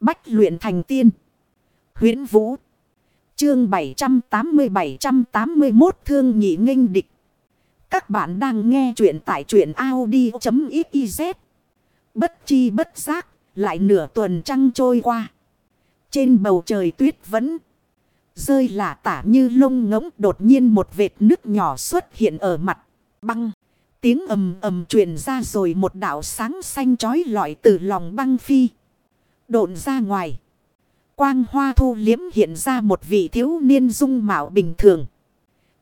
Bách luyện thành tiên. huyễn Vũ. Chương 780-781 Thương nhị nghênh địch. Các bạn đang nghe truyện tại truyện Audi.xyz. Bất chi bất giác, lại nửa tuần trăng trôi qua. Trên bầu trời tuyết vẫn rơi lả tả như lông ngỗng đột nhiên một vệt nước nhỏ xuất hiện ở mặt băng. Tiếng ầm ầm truyền ra rồi một đạo sáng xanh chói lọi từ lòng băng phi. Độn ra ngoài. Quang hoa thu liếm hiện ra một vị thiếu niên dung mạo bình thường.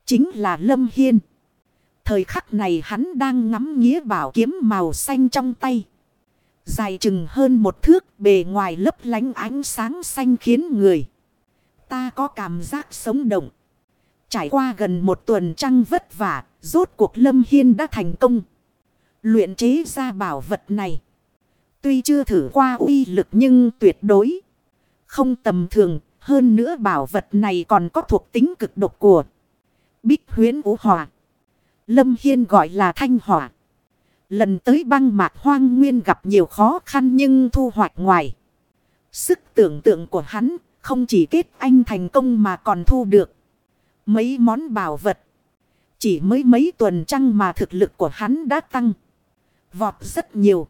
Chính là Lâm Hiên. Thời khắc này hắn đang ngắm nghĩa bảo kiếm màu xanh trong tay. Dài chừng hơn một thước bề ngoài lấp lánh ánh sáng xanh khiến người. Ta có cảm giác sống động. Trải qua gần một tuần trăng vất vả, rốt cuộc Lâm Hiên đã thành công. Luyện chế ra bảo vật này. Tuy chưa thử qua uy lực nhưng tuyệt đối. Không tầm thường, hơn nữa bảo vật này còn có thuộc tính cực độc của Bích huyến vũ hỏa. Lâm Hiên gọi là thanh hỏa. Lần tới băng mạc hoang nguyên gặp nhiều khó khăn nhưng thu hoạch ngoài. Sức tưởng tượng của hắn không chỉ kết anh thành công mà còn thu được mấy món bảo vật. Chỉ mới mấy tuần trăng mà thực lực của hắn đã tăng. Vọt rất nhiều.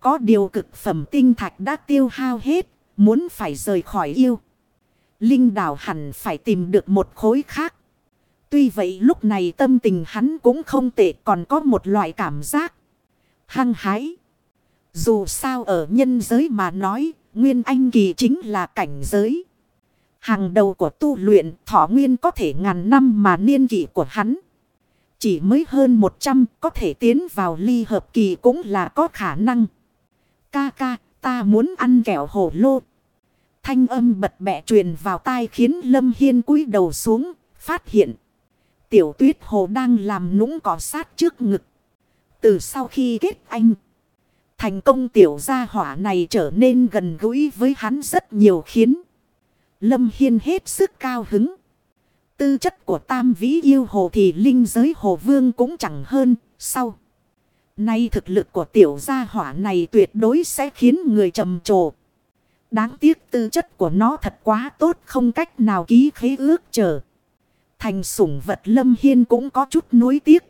Có điều cực phẩm tinh thạch đã tiêu hao hết. Muốn phải rời khỏi yêu. Linh đảo hẳn phải tìm được một khối khác. Tuy vậy lúc này tâm tình hắn cũng không tệ còn có một loại cảm giác. Hăng hái. Dù sao ở nhân giới mà nói, Nguyên Anh Kỳ chính là cảnh giới. Hàng đầu của tu luyện thọ nguyên có thể ngàn năm mà niên kỷ của hắn. Chỉ mới hơn 100 có thể tiến vào ly hợp kỳ cũng là có khả năng. Ca ca ta muốn ăn kẹo hổ lô. Thanh âm bật bẹ truyền vào tai khiến Lâm Hiên cúi đầu xuống, phát hiện. Tiểu tuyết hồ đang làm nũng cỏ sát trước ngực. Từ sau khi kết anh, thành công tiểu gia hỏa này trở nên gần gũi với hắn rất nhiều khiến. Lâm Hiên hết sức cao hứng. Tư chất của tam vĩ yêu hồ thì linh giới hồ vương cũng chẳng hơn. Sau. Nay thực lực của tiểu gia hỏa này tuyệt đối sẽ khiến người trầm trồ. Đáng tiếc tư chất của nó thật quá tốt không cách nào ký khế ước chờ. Thành sủng vật lâm hiên cũng có chút nuối tiếc.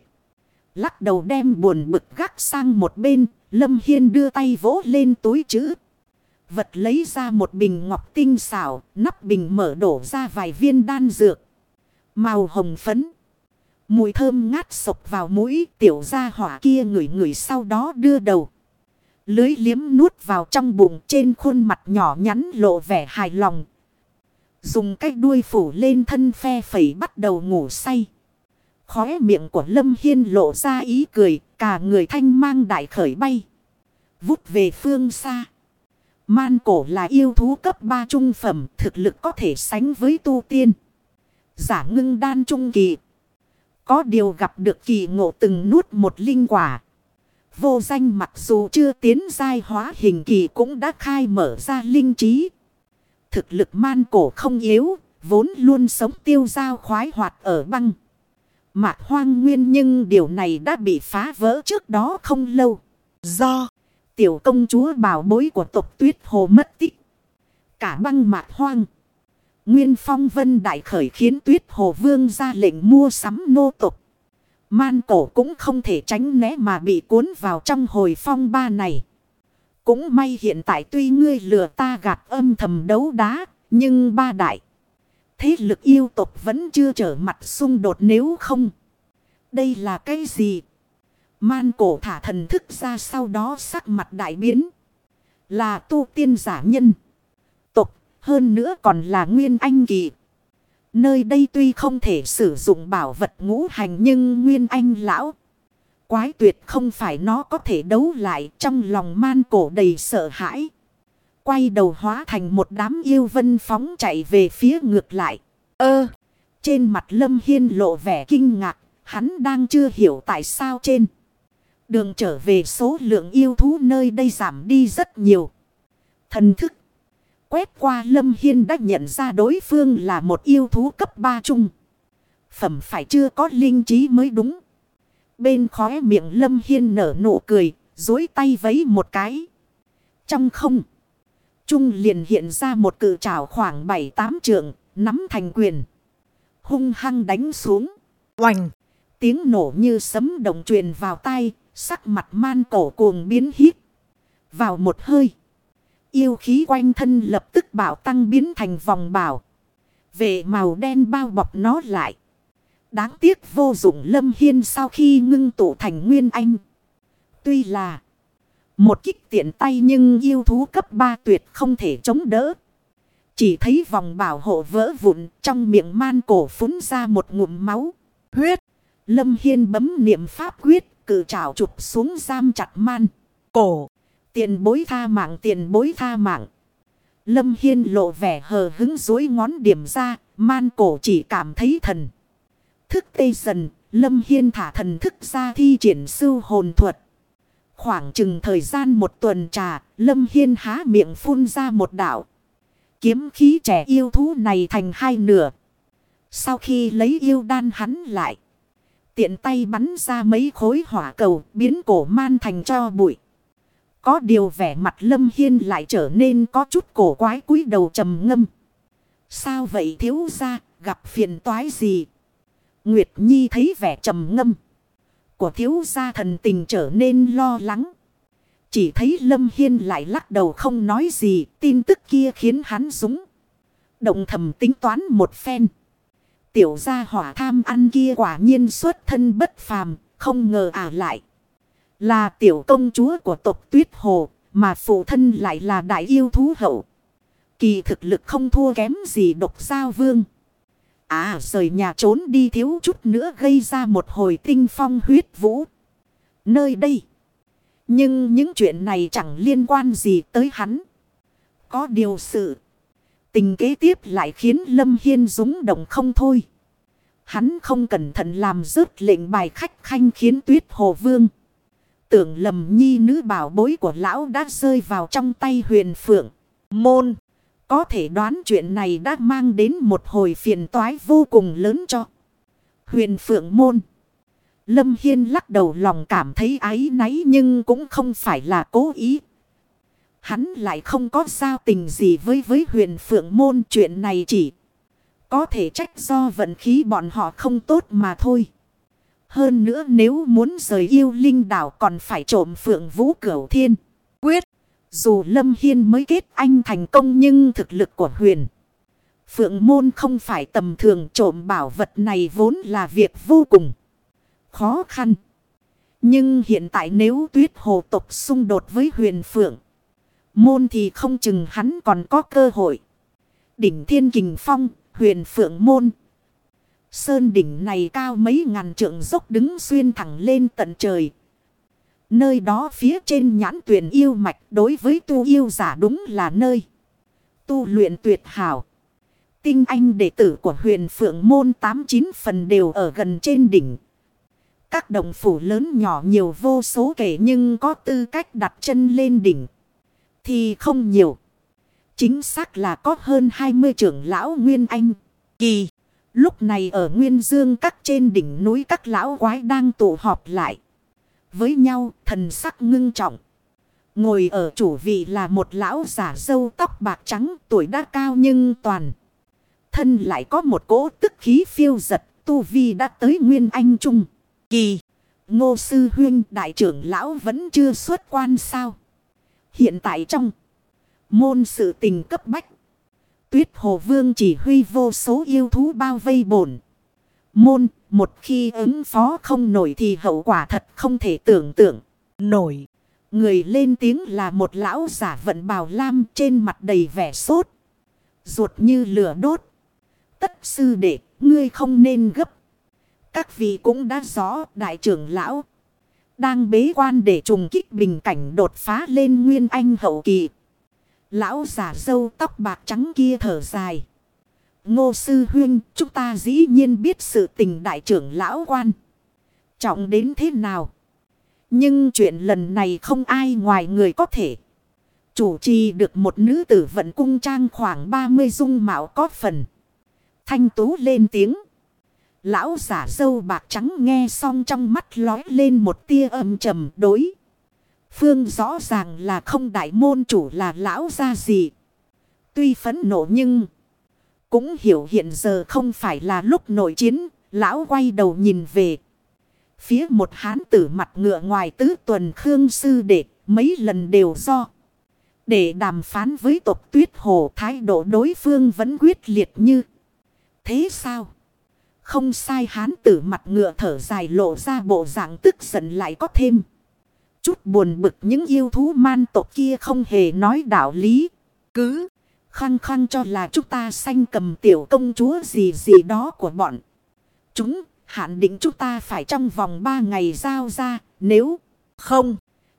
Lắc đầu đem buồn bực gác sang một bên. Lâm hiên đưa tay vỗ lên túi chữ. Vật lấy ra một bình ngọc tinh xảo, nắp bình mở đổ ra vài viên đan dược. Màu hồng phấn. Mùi thơm ngát sộc vào mũi tiểu gia hỏa kia ngửi ngửi sau đó đưa đầu. Lưới liếm nuốt vào trong bụng trên khuôn mặt nhỏ nhắn lộ vẻ hài lòng. Dùng cái đuôi phủ lên thân phe phẩy bắt đầu ngủ say. Khóe miệng của Lâm Hiên lộ ra ý cười, cả người thanh mang đại khởi bay. Vút về phương xa. Man cổ là yêu thú cấp 3 trung phẩm, thực lực có thể sánh với tu tiên. Giả ngưng đan trung kỳ. Có điều gặp được kỳ ngộ từng nuốt một linh quả. Vô danh mặc dù chưa tiến giai hóa hình kỳ cũng đã khai mở ra linh trí. Thực lực man cổ không yếu, vốn luôn sống tiêu giao khoái hoạt ở băng. Mạc hoang nguyên nhưng điều này đã bị phá vỡ trước đó không lâu. Do tiểu công chúa bảo bối của tộc tuyết hồ mất tích. Cả băng mạc hoang. Nguyên phong vân đại khởi khiến tuyết hồ vương ra lệnh mua sắm nô tục. Man cổ cũng không thể tránh né mà bị cuốn vào trong hồi phong ba này. Cũng may hiện tại tuy ngươi lừa ta gạt âm thầm đấu đá, nhưng ba đại. Thế lực yêu tộc vẫn chưa trở mặt xung đột nếu không. Đây là cái gì? Man cổ thả thần thức ra sau đó sắc mặt đại biến. Là tu tiên giả nhân. Hơn nữa còn là nguyên anh kỳ. Nơi đây tuy không thể sử dụng bảo vật ngũ hành nhưng nguyên anh lão. Quái tuyệt không phải nó có thể đấu lại trong lòng man cổ đầy sợ hãi. Quay đầu hóa thành một đám yêu vân phóng chạy về phía ngược lại. Ơ! trên mặt lâm hiên lộ vẻ kinh ngạc. Hắn đang chưa hiểu tại sao trên. Đường trở về số lượng yêu thú nơi đây giảm đi rất nhiều. Thần thức. Quét qua Lâm Hiên đã nhận ra đối phương là một yêu thú cấp 3 trung. Phẩm phải chưa có linh trí mới đúng. Bên khóe miệng Lâm Hiên nở nụ cười, dối tay vấy một cái. Trong không. Trung liền hiện ra một cự trảo khoảng 7-8 trượng, nắm thành quyền. Hung hăng đánh xuống. Oành! Tiếng nổ như sấm động truyền vào tay, sắc mặt man cổ cuồng biến hít. Vào một hơi. Yêu khí quanh thân lập tức bảo tăng biến thành vòng bảo. Về màu đen bao bọc nó lại. Đáng tiếc vô dụng lâm hiên sau khi ngưng tụ thành nguyên anh. Tuy là một kích tiện tay nhưng yêu thú cấp 3 tuyệt không thể chống đỡ. Chỉ thấy vòng bảo hộ vỡ vụn, trong miệng man cổ phún ra một ngụm máu. Huyết. Lâm Hiên bấm niệm pháp quyết, cử trảo chụp xuống giam chặt man. Cổ. Tiền bối tha mạng tiền bối tha mạng. Lâm Hiên lộ vẻ hờ hứng dối ngón điểm ra. Man cổ chỉ cảm thấy thần. Thức tê dần. Lâm Hiên thả thần thức ra thi triển sư hồn thuật. Khoảng chừng thời gian một tuần trà, Lâm Hiên há miệng phun ra một đạo. Kiếm khí trẻ yêu thú này thành hai nửa. Sau khi lấy yêu đan hắn lại. Tiện tay bắn ra mấy khối hỏa cầu biến cổ man thành cho bụi. Có điều vẻ mặt Lâm Hiên lại trở nên có chút cổ quái cúi đầu trầm ngâm. Sao vậy thiếu ra gặp phiền toái gì? Nguyệt Nhi thấy vẻ trầm ngâm của thiếu gia thần tình trở nên lo lắng. Chỉ thấy Lâm Hiên lại lắc đầu không nói gì, tin tức kia khiến hắn súng. Động thầm tính toán một phen. Tiểu gia hỏa tham ăn kia quả nhiên xuất thân bất phàm, không ngờ à lại. Là tiểu công chúa của tộc tuyết hồ, mà phụ thân lại là đại yêu thú hậu. Kỳ thực lực không thua kém gì độc giao vương. À rời nhà trốn đi thiếu chút nữa gây ra một hồi tinh phong huyết vũ. Nơi đây. Nhưng những chuyện này chẳng liên quan gì tới hắn. Có điều sự. Tình kế tiếp lại khiến Lâm Hiên rúng động không thôi. Hắn không cẩn thận làm rớt lệnh bài khách khanh khiến tuyết hồ vương. Tưởng lầm nhi nữ bảo bối của lão đã rơi vào trong tay huyền phượng. Môn. Có thể đoán chuyện này đã mang đến một hồi phiền toái vô cùng lớn cho. Huyền Phượng Môn. Lâm Hiên lắc đầu lòng cảm thấy áy náy nhưng cũng không phải là cố ý. Hắn lại không có giao tình gì với với huyền Phượng Môn, chuyện này chỉ. Có thể trách do vận khí bọn họ không tốt mà thôi. Hơn nữa nếu muốn rời yêu linh đảo còn phải trộm Phượng Vũ Cửu Thiên. Quyết. Dù Lâm Hiên mới kết anh thành công nhưng thực lực của huyền. Phượng môn không phải tầm thường trộm bảo vật này vốn là việc vô cùng khó khăn. Nhưng hiện tại nếu tuyết hồ tộc xung đột với huyền phượng. Môn thì không chừng hắn còn có cơ hội. Đỉnh thiên kình phong, huyền phượng môn. Sơn đỉnh này cao mấy ngàn trượng dốc đứng xuyên thẳng lên tận trời. Nơi đó phía trên nhãn tuyển yêu mạch đối với tu yêu giả đúng là nơi. Tu luyện tuyệt hảo. Tinh anh đệ tử của huyền phượng môn 89 phần đều ở gần trên đỉnh. Các đồng phủ lớn nhỏ nhiều vô số kể nhưng có tư cách đặt chân lên đỉnh. Thì không nhiều. Chính xác là có hơn 20 trưởng lão Nguyên Anh. Kỳ. Lúc này ở Nguyên Dương các trên đỉnh núi các lão quái đang tụ họp lại với nhau, thần sắc ngưng trọng. Ngồi ở chủ vị là một lão giả dâu tóc bạc trắng, tuổi đã cao nhưng toàn. Thân lại có một cỗ tức khí phiêu giật, tu vi đã tới nguyên anh trung. Kỳ, ngô sư huyên đại trưởng lão vẫn chưa xuất quan sao. Hiện tại trong môn sự tình cấp bách. Tuyết hồ vương chỉ huy vô số yêu thú bao vây bổn. Môn một khi ứng phó không nổi thì hậu quả thật không thể tưởng tượng. Nổi. Người lên tiếng là một lão giả vận bào lam trên mặt đầy vẻ sốt. Ruột như lửa đốt. Tất sư đệ, ngươi không nên gấp. Các vị cũng đã rõ đại trưởng lão. Đang bế quan để trùng kích bình cảnh đột phá lên nguyên anh hậu kỳ. Lão giả dâu tóc bạc trắng kia thở dài. Ngô Sư Huyên, chúng ta dĩ nhiên biết sự tình đại trưởng lão quan. Trọng đến thế nào? Nhưng chuyện lần này không ai ngoài người có thể. Chủ trì được một nữ tử vận cung trang khoảng 30 dung mạo có phần. Thanh tú lên tiếng. Lão giả dâu bạc trắng nghe xong trong mắt lói lên một tia âm trầm đối. Phương rõ ràng là không đại môn chủ là lão gia gì. Tuy phấn nộ nhưng cũng hiểu hiện giờ không phải là lúc nội chiến. Lão quay đầu nhìn về. Phía một hán tử mặt ngựa ngoài tứ tuần Khương Sư Đệ, mấy lần đều do. Để đàm phán với tộc tuyết hồ, thái độ đối phương vẫn quyết liệt như. Thế sao? Không sai, hán tử mặt ngựa thở dài lộ ra bộ dạng tức giận lại có thêm. Chút buồn bực những yêu thú man tộc kia không hề nói đạo lý. Cứ khăng khăng cho là chúng ta sanh cầm tiểu công chúa gì gì đó của bọn. Chúng hạn định chúng ta phải trong vòng 3 ngày giao ra. Nếu không,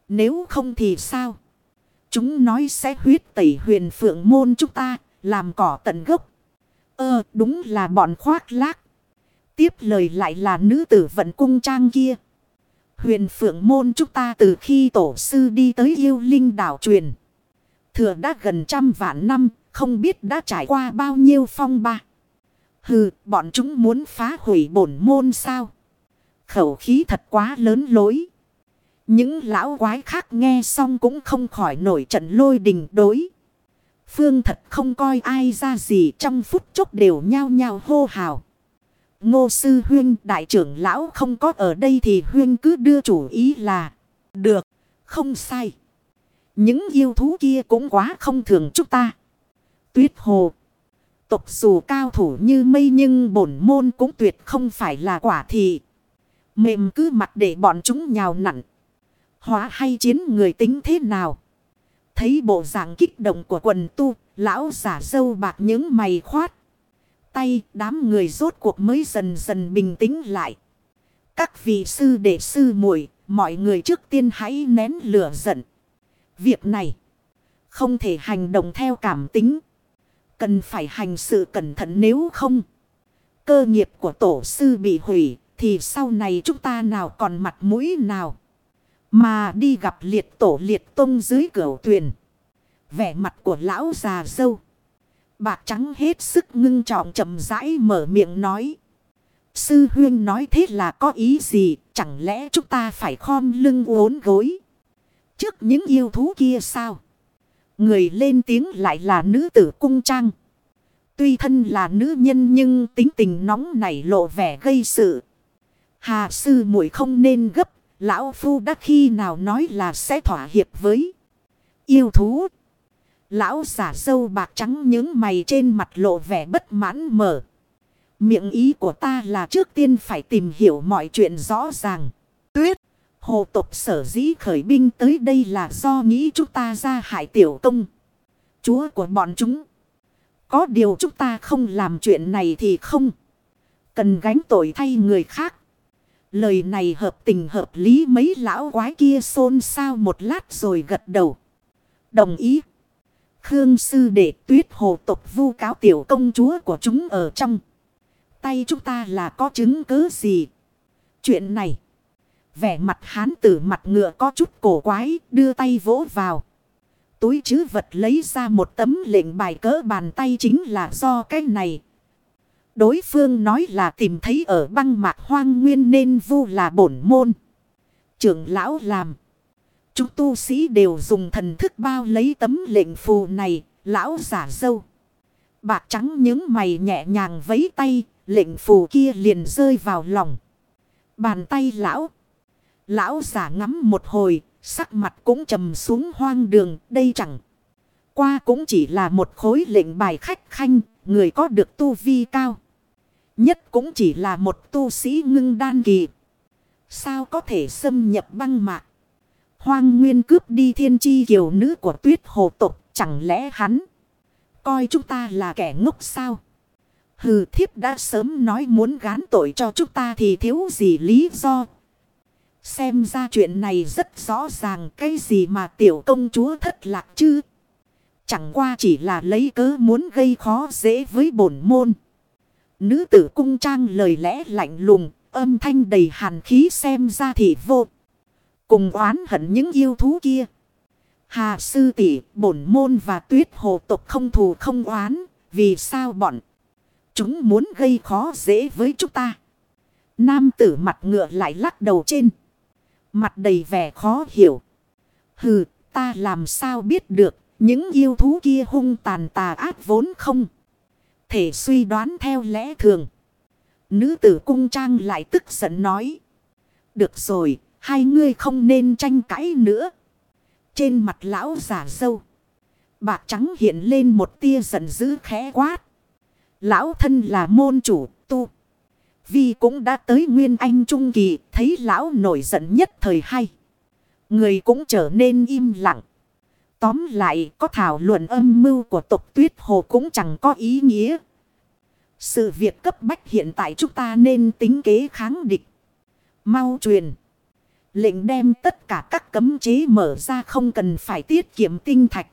nếu không thì sao? Chúng nói sẽ huyết tẩy huyền phượng môn chúng ta, làm cỏ tận gốc. Ơ, đúng là bọn khoác lác. Tiếp lời lại là nữ tử vận cung trang kia. Huyền phượng môn chúng ta từ khi tổ sư đi tới yêu linh đảo truyền. Thừa đã gần trăm vạn năm, không biết đã trải qua bao nhiêu phong ba. Hừ, bọn chúng muốn phá hủy bổn môn sao? Khẩu khí thật quá lớn lối. Những lão quái khác nghe xong cũng không khỏi nổi trận lôi đình đối. Phương thật không coi ai ra gì trong phút chốc đều nhao nhao hô hào. Ngô sư huyên đại trưởng lão không có ở đây thì huyên cứ đưa chủ ý là được, không sai. Những yêu thú kia cũng quá không thường chúng ta. Tuyết hồ. Tộc dù cao thủ như mây nhưng bổn môn cũng tuyệt không phải là quả thị. Mềm cứ mặt để bọn chúng nhào nặn. Hóa hay chiến người tính thế nào? Thấy bộ dạng kích động của quần tu, lão giả sâu bạc những mày khoát. Tay, đám người rốt cuộc mới dần dần bình tĩnh lại. Các vị sư đệ sư muội, mọi người trước tiên hãy nén lửa giận. Việc này không thể hành động theo cảm tính. Cần phải hành sự cẩn thận nếu không. Cơ nghiệp của tổ sư bị hủy, thì sau này chúng ta nào còn mặt mũi nào. Mà đi gặp liệt tổ liệt tông dưới cửa tuyền. Vẻ mặt của lão già dâu. Bạc trắng hết sức ngưng trọng chậm rãi mở miệng nói. Sư huyên nói thế là có ý gì? Chẳng lẽ chúng ta phải khom lưng uốn gối? Trước những yêu thú kia sao? Người lên tiếng lại là nữ tử cung trang. Tuy thân là nữ nhân nhưng tính tình nóng nảy lộ vẻ gây sự. Hà sư muội không nên gấp Lão Phu đã khi nào nói là sẽ thỏa hiệp với yêu thú. Lão giả sâu bạc trắng những mày trên mặt lộ vẻ bất mãn mở. Miệng ý của ta là trước tiên phải tìm hiểu mọi chuyện rõ ràng. Tuyết, hồ tục sở dĩ khởi binh tới đây là do nghĩ chúng ta ra hại tiểu công. Chúa của bọn chúng. Có điều chúng ta không làm chuyện này thì không. Cần gánh tội thay người khác. Lời này hợp tình hợp lý mấy lão quái kia xôn xao một lát rồi gật đầu. Đồng ý. Khương sư đệ tuyết hồ tộc vu cáo tiểu công chúa của chúng ở trong. Tay chúng ta là có chứng cứ gì? Chuyện này. Vẻ mặt hán tử mặt ngựa có chút cổ quái, đưa tay vỗ vào. Túi chứ vật lấy ra một tấm lệnh bài cỡ bàn tay chính là do cái này Đối phương nói là tìm thấy ở băng mạc hoang nguyên nên vu là bổn môn. Trưởng lão làm. Chúng tu sĩ đều dùng thần thức bao lấy tấm lệnh phù này, lão giả dâu. Bạc trắng những mày nhẹ nhàng vấy tay, lệnh phù kia liền rơi vào lòng. Bàn tay lão. Lão giả ngắm một hồi, sắc mặt cũng trầm xuống hoang đường, đây chẳng. Qua cũng chỉ là một khối lệnh bài khách khanh, người có được tu vi cao. Nhất cũng chỉ là một tu sĩ ngưng đan kỳ. Sao có thể xâm nhập băng mạc? Hoang nguyên cướp đi thiên chi kiều nữ của tuyết hồ tục. Chẳng lẽ hắn coi chúng ta là kẻ ngốc sao? Hừ thiếp đã sớm nói muốn gán tội cho chúng ta thì thiếu gì lý do. Xem ra chuyện này rất rõ ràng cái gì mà tiểu công chúa thất lạc chứ. Chẳng qua chỉ là lấy cớ muốn gây khó dễ với bổn môn. Nữ tử cung trang lời lẽ lạnh lùng, âm thanh đầy hàn khí xem ra thì vô. Cùng oán hận những yêu thú kia. Hà sư tỷ bổn môn và tuyết hồ tộc không thù không oán. Vì sao bọn chúng muốn gây khó dễ với chúng ta. Nam tử mặt ngựa lại lắc đầu trên. Mặt đầy vẻ khó hiểu. Hừ ta làm sao biết được. Những yêu thú kia hung tàn tà ác vốn không. Thể suy đoán theo lẽ thường. Nữ tử cung trang lại tức giận nói. Được rồi, hai ngươi không nên tranh cãi nữa. Trên mặt lão giả sâu Bạc trắng hiện lên một tia giận dữ khẽ quát. Lão thân là môn chủ tu. Vì cũng đã tới Nguyên Anh Trung Kỳ, thấy lão nổi giận nhất thời hay. Người cũng trở nên im lặng. Tóm lại, có thảo luận âm mưu của tộc tuyết hồ cũng chẳng có ý nghĩa. Sự việc cấp bách hiện tại chúng ta nên tính kế kháng địch. Mau truyền. Lệnh đem tất cả các cấm chế mở ra không cần phải tiết kiệm tinh thạch.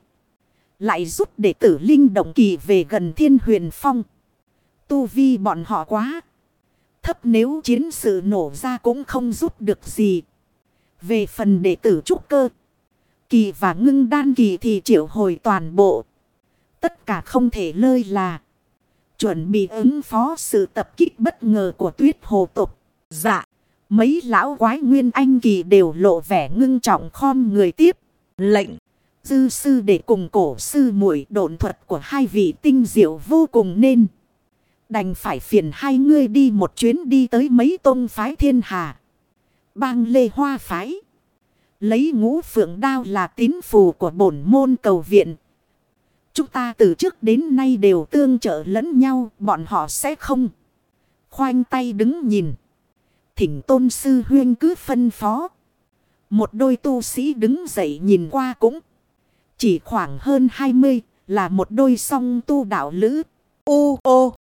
Lại giúp đệ tử linh động kỳ về gần thiên huyền phong. Tu vi bọn họ quá. Thấp nếu chiến sự nổ ra cũng không giúp được gì. Về phần đệ tử trúc cơ. Kỳ và ngưng đan kỳ thì triệu hồi toàn bộ. Tất cả không thể lơi là. Chuẩn bị ứng phó sự tập kích bất ngờ của tuyết hồ tục. Dạ. Mấy lão quái nguyên anh kỳ đều lộ vẻ ngưng trọng khom người tiếp. Lệnh. Dư sư để cùng cổ sư muội độn thuật của hai vị tinh diệu vô cùng nên. Đành phải phiền hai ngươi đi một chuyến đi tới mấy tôn phái thiên hà. Bang lê hoa phái. Lấy ngũ phượng đao là tín phù của bổn môn cầu viện. Chúng ta từ trước đến nay đều tương trợ lẫn nhau, bọn họ sẽ không. Khoanh tay đứng nhìn. Thỉnh tôn sư huyên cứ phân phó. Một đôi tu sĩ đứng dậy nhìn qua cũng. Chỉ khoảng hơn 20 là một đôi song tu đạo lữ. Ô ô.